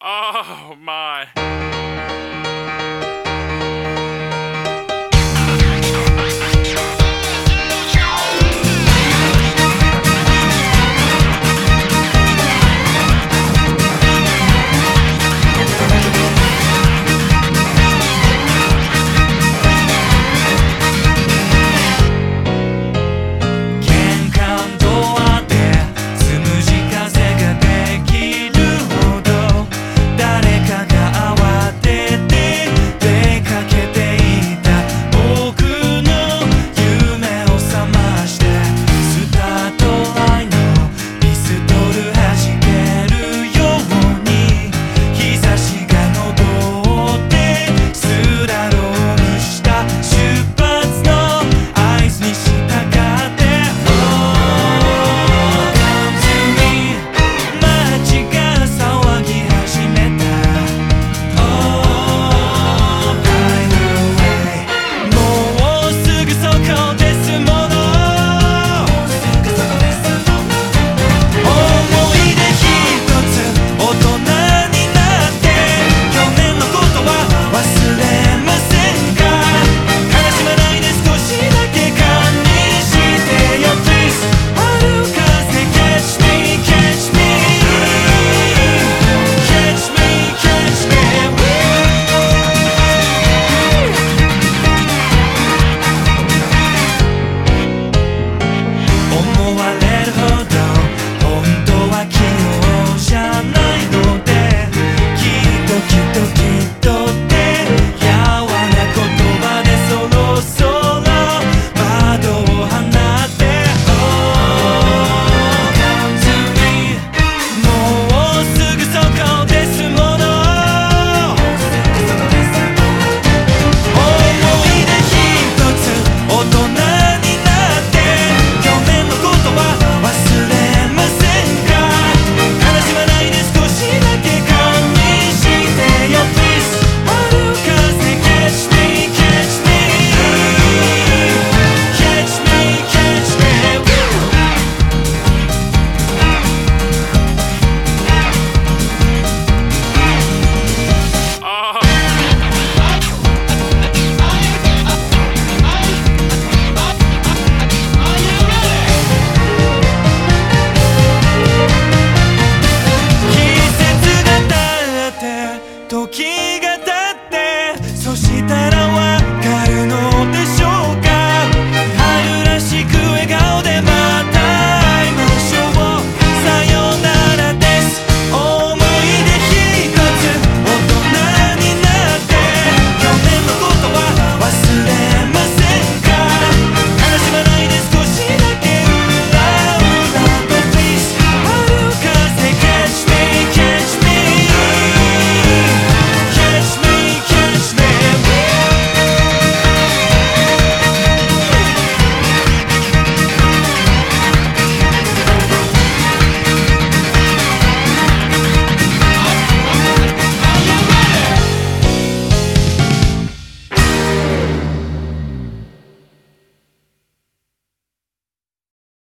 Oh my.